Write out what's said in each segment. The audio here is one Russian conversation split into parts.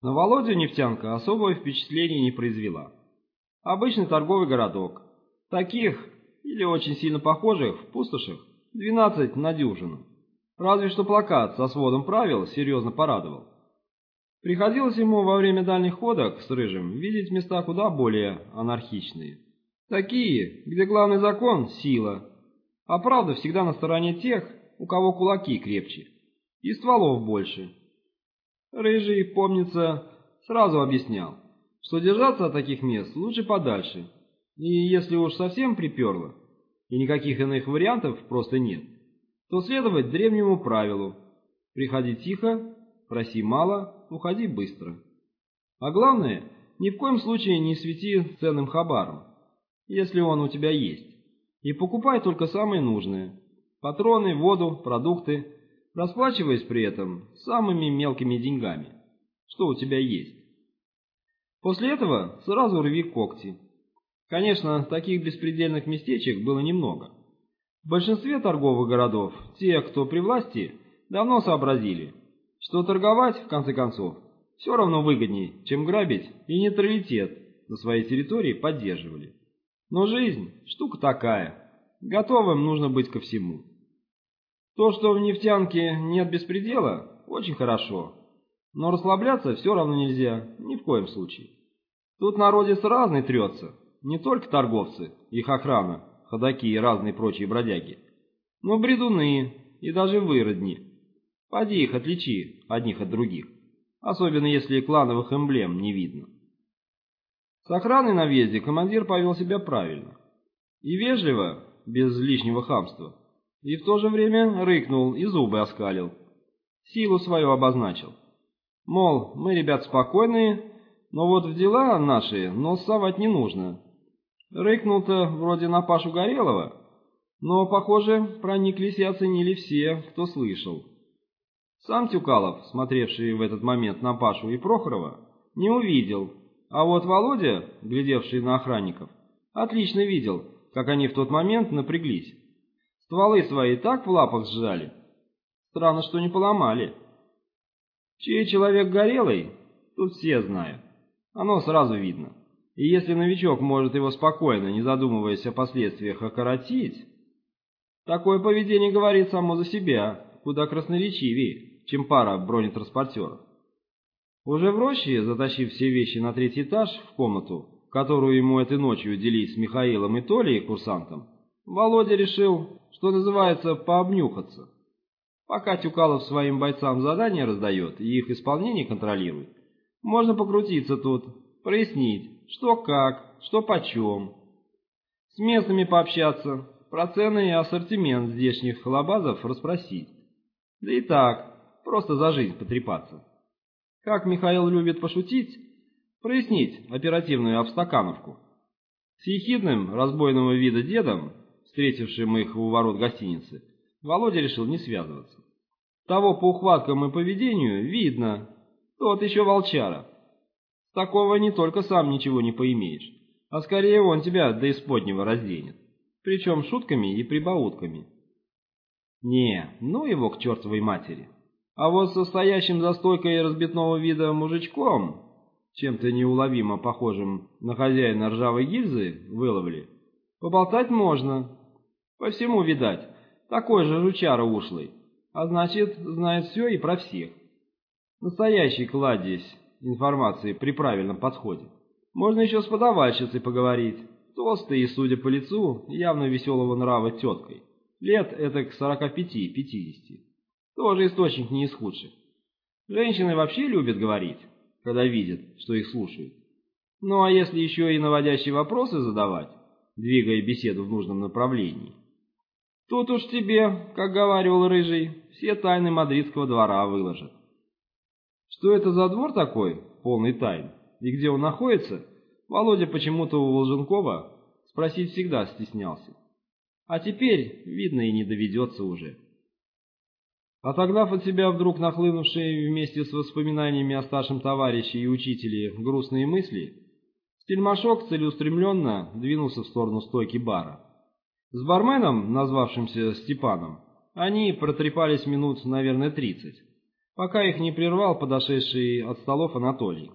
На Володю нефтянка особого впечатления не произвела. Обычный торговый городок. Таких, или очень сильно похожих, в пустошах, 12 на дюжину. Разве что плакат со сводом правил серьезно порадовал. Приходилось ему во время дальних ходок с Рыжим видеть места куда более анархичные. Такие, где главный закон – сила, а правда всегда на стороне тех, у кого кулаки крепче и стволов больше. Рыжий, помнится, сразу объяснял, что держаться от таких мест лучше подальше, и если уж совсем приперло, и никаких иных вариантов просто нет, то следовать древнему правилу – приходи тихо, проси мало, уходи быстро. А главное, ни в коем случае не свети ценным хабаром, если он у тебя есть, и покупай только самое нужное – патроны, воду, продукты, расплачиваясь при этом самыми мелкими деньгами, что у тебя есть. После этого сразу рви когти. Конечно, таких беспредельных местечек было немного. В большинстве торговых городов те, кто при власти, давно сообразили, что торговать, в конце концов, все равно выгоднее, чем грабить и нейтралитет на своей территории поддерживали. Но жизнь – штука такая, готовым нужно быть ко всему. То, что в нефтянке нет беспредела, очень хорошо, но расслабляться все равно нельзя, ни в коем случае. Тут народец разный трется, не только торговцы, их охрана, ходаки и разные прочие бродяги, но бредуны и даже выродни. Поди их отличи одних от других, особенно если клановых эмблем не видно. С охраной на въезде командир повел себя правильно. И вежливо, без лишнего хамства, и в то же время рыкнул и зубы оскалил. Силу свою обозначил. Мол, мы, ребят, спокойные, но вот в дела наши нос совать не нужно. Рыкнул-то вроде на Пашу Горелого, но, похоже, прониклись и оценили все, кто слышал. Сам Тюкалов, смотревший в этот момент на Пашу и Прохорова, не увидел, а вот Володя, глядевший на охранников, отлично видел, как они в тот момент напряглись. Стволы свои так в лапах сжали. Странно, что не поломали. Чей человек горелый, тут все знают. Оно сразу видно. И если новичок может его спокойно, не задумываясь о последствиях, окоротить, такое поведение говорит само за себя, куда красноречивее, чем пара бронетранспортеров. Уже в роще, затащив все вещи на третий этаж в комнату, которую ему этой ночью делить с Михаилом и Толей, курсантом, Володя решил, что называется, пообнюхаться. Пока Тюкалов своим бойцам задания раздает и их исполнение контролирует, можно покрутиться тут, прояснить, что как, что почем. С местными пообщаться, про цены и ассортимент здешних холобазов расспросить. Да и так, просто за жизнь потрепаться. Как Михаил любит пошутить, прояснить оперативную обстакановку. С ехидным, разбойного вида дедом, встретившим их у ворот гостиницы, Володя решил не связываться. Того по ухваткам и поведению видно, тот еще волчара. С такого не только сам ничего не поимеешь, а скорее он тебя до исподнего разденет, причем шутками и прибаутками. Не, ну его к чертовой матери. А вот со стоящим за стойкой разбитного вида мужичком, чем-то неуловимо похожим на хозяина ржавой гильзы, выловли, поболтать можно. По всему, видать, такой же жучара ушлый, а значит, знает все и про всех. Настоящий кладезь информации при правильном подходе. Можно еще с подавальщицей поговорить, толстой и, судя по лицу, явно веселого нрава теткой. Лет это к 45-50. Тоже источник не из худших. Женщины вообще любят говорить, когда видят, что их слушают. Ну а если еще и наводящие вопросы задавать, двигая беседу в нужном направлении, тут уж тебе, как говаривал Рыжий, все тайны мадридского двора выложат. Что это за двор такой, полный тайн, и где он находится, Володя почему-то у Волженкова спросить всегда стеснялся. А теперь, видно, и не доведется уже. Отогнав от себя вдруг нахлынувшие вместе с воспоминаниями о старшем товарище и учителе грустные мысли, Стельмашок целеустремленно двинулся в сторону стойки бара. С барменом, назвавшимся Степаном, они протрепались минут, наверное, тридцать. пока их не прервал подошедший от столов Анатолий,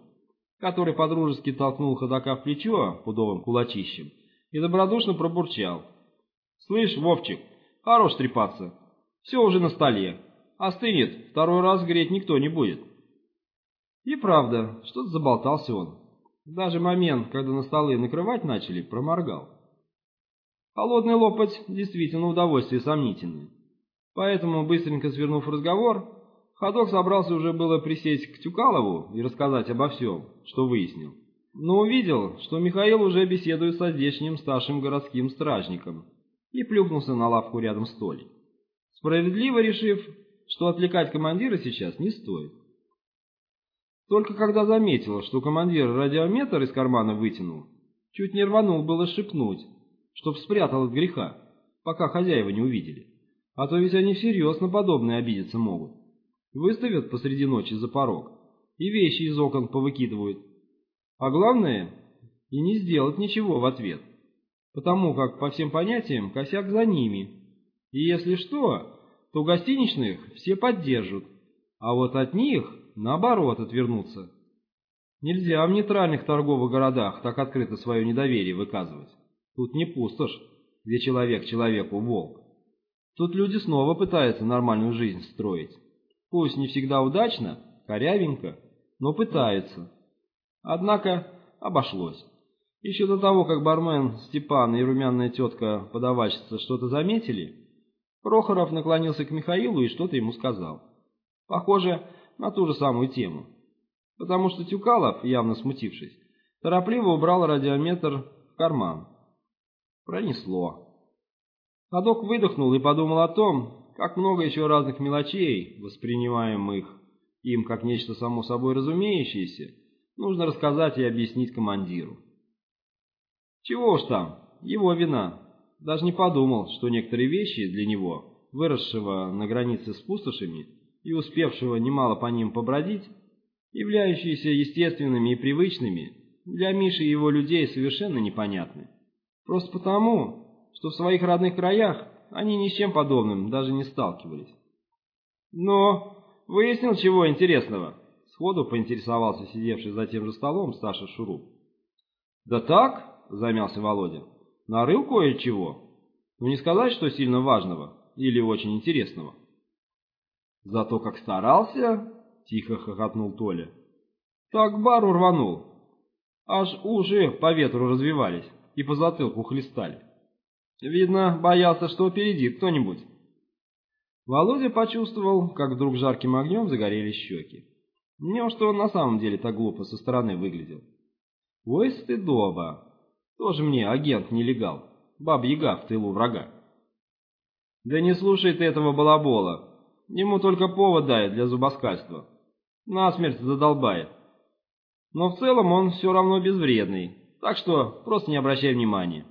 который подружески толкнул ходока в плечо пудовым кулачищем и добродушно пробурчал. «Слышь, Вовчик, хорош трепаться, все уже на столе, остынет, второй раз греть никто не будет». И правда, что-то заболтался он. Даже момент, когда на столы накрывать начали, проморгал. Холодный лопать действительно удовольствие сомнительное. Поэтому, быстренько свернув разговор, ходок собрался уже было присесть к Тюкалову и рассказать обо всем, что выяснил. Но увидел, что Михаил уже беседует со здешним старшим городским стражником и плюхнулся на лавку рядом с Толей, справедливо решив, что отвлекать командира сейчас не стоит. Только когда заметил, что командир радиометр из кармана вытянул, чуть не рванул было шепнуть, чтоб спрятал от греха, пока хозяева не увидели. А то ведь они всерьез на подобное обидеться могут. Выставят посреди ночи за порог и вещи из окон повыкидывают. А главное, и не сделать ничего в ответ, потому как, по всем понятиям, косяк за ними. И если что, то гостиничных все поддержат, а вот от них, наоборот, отвернутся. Нельзя в нейтральных торговых городах так открыто свое недоверие выказывать. Тут не пустошь, где человек человеку волк. Тут люди снова пытаются нормальную жизнь строить. Пусть не всегда удачно, корявенько, но пытаются. Однако обошлось. Еще до того, как бармен Степан и румяная тетка подавальщица что-то заметили, Прохоров наклонился к Михаилу и что-то ему сказал. Похоже, на ту же самую тему. Потому что Тюкалов, явно смутившись, торопливо убрал радиометр в карман. Пронесло. Ходок выдохнул и подумал о том, как много еще разных мелочей, воспринимаемых им как нечто само собой разумеющееся, нужно рассказать и объяснить командиру. Чего уж там, его вина. Даже не подумал, что некоторые вещи для него, выросшего на границе с пустошами и успевшего немало по ним побродить, являющиеся естественными и привычными, для Миши и его людей совершенно непонятны. Просто потому, что в своих родных краях они ни с чем подобным даже не сталкивались. Но выяснил чего интересного? Сходу поинтересовался сидевший за тем же столом Саша Шуруп. Да так, замялся Володя, нарыл кое-чего. Ну не сказать, что сильно важного или очень интересного. Зато как старался, тихо хохотнул Толя. Так бару рванул. Аж уши по ветру развивались и по затылку хлестали. Видно, боялся, что опередит кто-нибудь. Володя почувствовал, как вдруг жарким огнем загорелись щеки. что он на самом деле так глупо со стороны выглядел. Ой, стыдоба. Тоже мне агент-нелегал. Баб-яга в тылу врага. Да не слушай ты этого балабола. Ему только повод дай для зубоскальства. Насмерть задолбает. Но в целом он все равно безвредный. Так что просто не обращай внимания.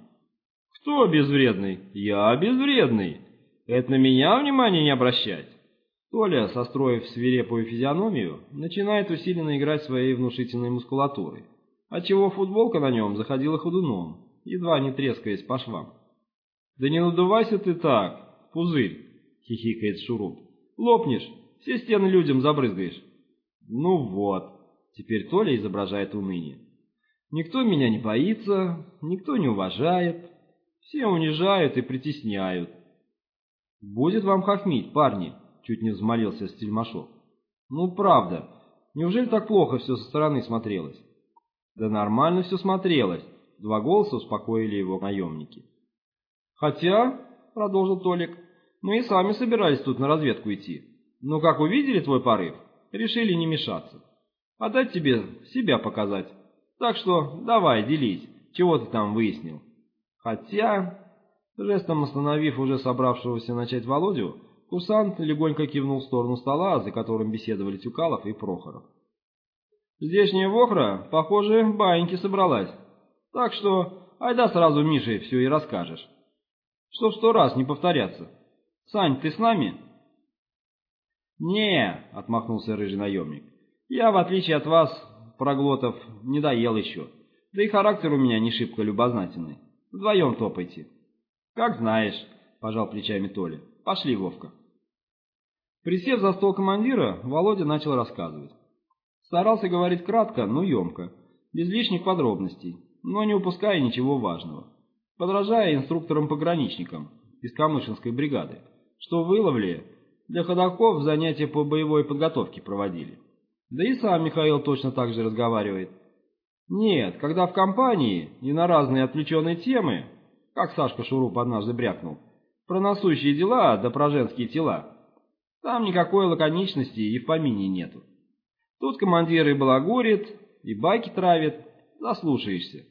Кто безвредный? Я безвредный. Это на меня внимание не обращать. Толя, состроив свирепую физиономию, начинает усиленно играть своей внушительной мускулатурой, отчего футболка на нем заходила ходуном, едва не трескаясь по швам. «Да не надувайся ты так, пузырь!» — хихикает Шуруп. «Лопнешь, все стены людям забрызгаешь». «Ну вот», — теперь Толя изображает уныние. Никто меня не боится, никто не уважает, все унижают и притесняют. Будет вам хохмить, парни, чуть не взмолился Стельмашов. Ну, правда, неужели так плохо все со стороны смотрелось? Да нормально все смотрелось, два голоса успокоили его наемники. Хотя, продолжил Толик, мы и сами собирались тут на разведку идти. Но как увидели твой порыв, решили не мешаться. А дать тебе себя показать. Так что давай, делись, чего ты там выяснил. Хотя, жестом остановив уже собравшегося начать Володю, курсант легонько кивнул в сторону стола, за которым беседовали Тюкалов и Прохоров. Здешняя вохра, похоже, баиньки собралась. Так что, айда сразу Мише все и расскажешь. Чтоб сто раз не повторяться. Сань, ты с нами? не отмахнулся рыжий наемник. Я, в отличие от вас, проглотов, не доел еще. Да и характер у меня не шибко любознательный. Вдвоем топайте. Как знаешь, пожал плечами Толя. Пошли, Вовка. Присев за стол командира, Володя начал рассказывать. Старался говорить кратко, но емко, без лишних подробностей, но не упуская ничего важного. Подражая инструкторам-пограничникам из Камышинской бригады, что выловли для ходоков занятия по боевой подготовке проводили. Да и сам Михаил точно так же разговаривает. Нет, когда в компании и на разные отвлеченные темы, как Сашка Шуруп однажды брякнул, про насущие дела да про женские тела, там никакой лаконичности и в помине нету. Тут командир и балагурит, и байки травит, заслушаешься.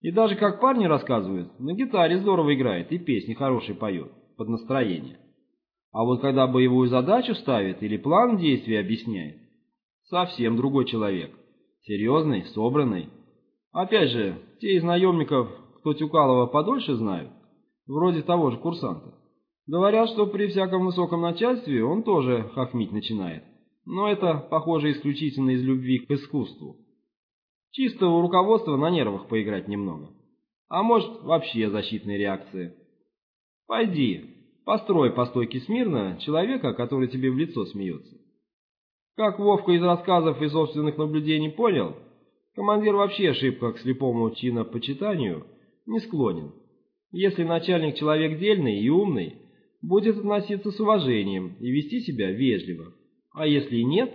И даже, как парни рассказывают, на гитаре здорово играет и песни хорошие поет, под настроение. А вот когда боевую задачу ставит или план действий объясняет, совсем другой человек. Серьезный, собранный. Опять же, те из наемников, кто Тюкалова подольше знают, вроде того же курсанта, Говорят, что при всяком высоком начальстве он тоже хохмить начинает. Но это, похоже, исключительно из любви к искусству. Чисто у руководства на нервах поиграть немного. А может, вообще защитная реакция. Пойди, построй по стойке смирно человека, который тебе в лицо смеется. Как Вовка из рассказов и собственных наблюдений понял, командир вообще шибко к слепому чинопочитанию не склонен. Если начальник человек дельный и умный, будет относиться с уважением и вести себя вежливо. А если нет?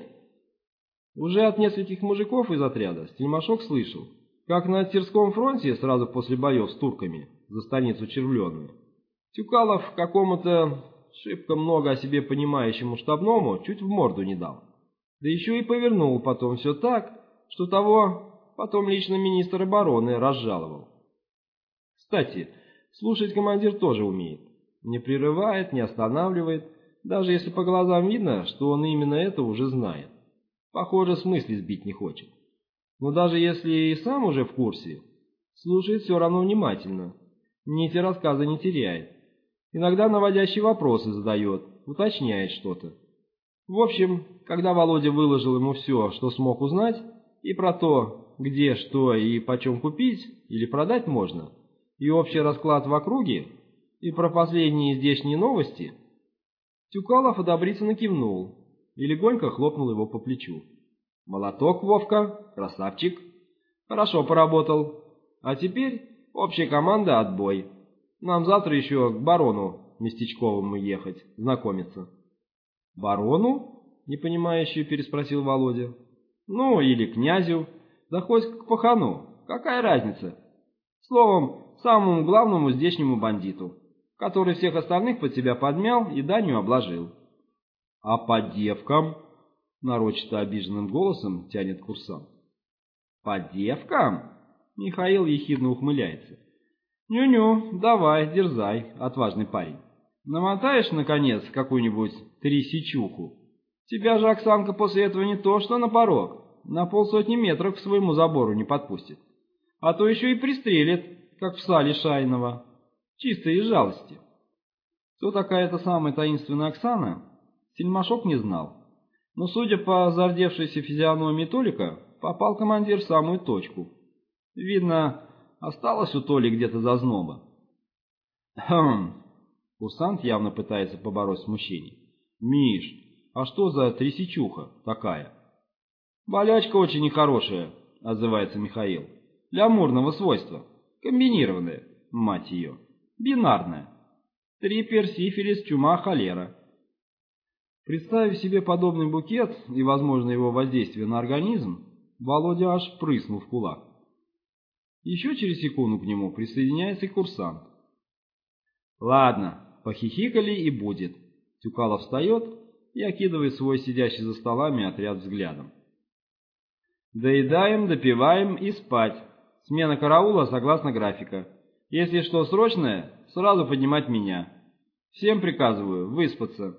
Уже от нескольких мужиков из отряда Стельмашок слышал, как на Тверском фронте сразу после боев с турками за станицу Червленую Тюкалов какому-то шибко много о себе понимающему штабному чуть в морду не дал. Да еще и повернул потом все так, что того потом лично министр обороны разжаловал. Кстати, слушать командир тоже умеет. Не прерывает, не останавливает, даже если по глазам видно, что он именно это уже знает. Похоже, смысле сбить не хочет. Но даже если и сам уже в курсе, слушает все равно внимательно, нити рассказа не теряет. Иногда наводящие вопросы задает, уточняет что-то. В общем, когда Володя выложил ему все, что смог узнать, и про то, где, что и почем купить или продать можно, и общий расклад в округе, и про последние здешние новости, Тюкалов одобрительно кивнул и легонько хлопнул его по плечу. «Молоток, Вовка, красавчик. Хорошо поработал. А теперь общая команда отбой. Нам завтра еще к барону Местечковому ехать, знакомиться». «Барону?» — непонимающе переспросил Володя. «Ну, или князю. Да хоть к пахану. Какая разница? Словом, самому главному здешнему бандиту который всех остальных под себя подмял и данью обложил. — А по девкам? — нарочито обиженным голосом тянет курсант. — По девкам? — Михаил ехидно ухмыляется. «Ню-ню, давай, дерзай, отважный парень. Намотаешь, наконец, какую-нибудь трисечуху. Тебя же Оксанка после этого не то что на порог, на полсотни метров к своему забору не подпустит. А то еще и пристрелит, как в сале Шайного. Чисто из жалости. Кто такая эта самая таинственная Оксана, Сельмашок не знал. Но, судя по зардевшейся физиономии Толика, попал командир в самую точку. Видно, осталось у Толи где-то зазноба. Хм. Курсант явно пытается побороть смущение. Миш, а что за трясечуха такая? Болячка очень нехорошая, отзывается Михаил. Для амурного свойства. Комбинированная, мать ее. Бинарная. Трипер, сифилис, чума, холера. Представив себе подобный букет и, возможно, его воздействие на организм, Володя аж прыснул в кулак. Еще через секунду к нему присоединяется курсант. «Ладно, похихикали и будет». Тюкалов встает и окидывает свой сидящий за столами отряд взглядом. «Доедаем, допиваем и спать. Смена караула согласно графика. Если что срочное, сразу поднимать меня. Всем приказываю выспаться.